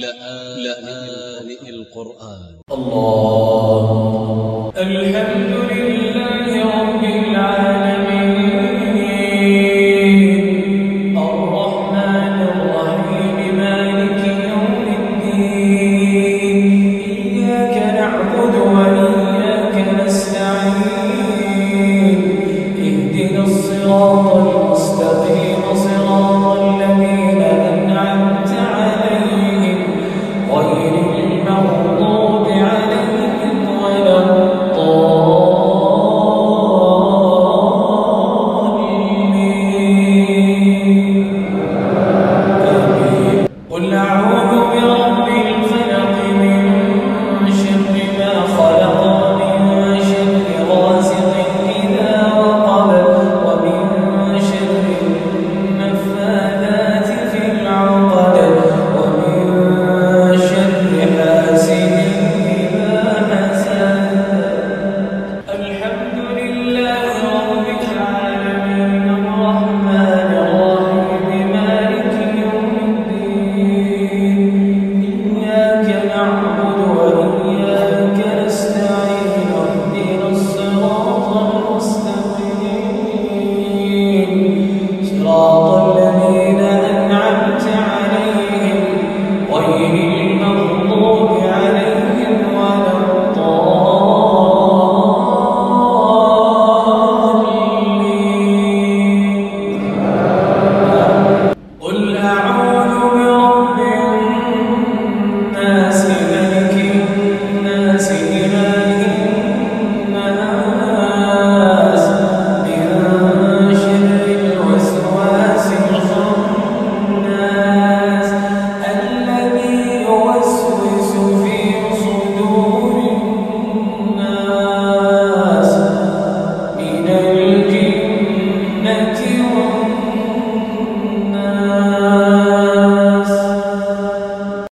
لآن القرآن. الله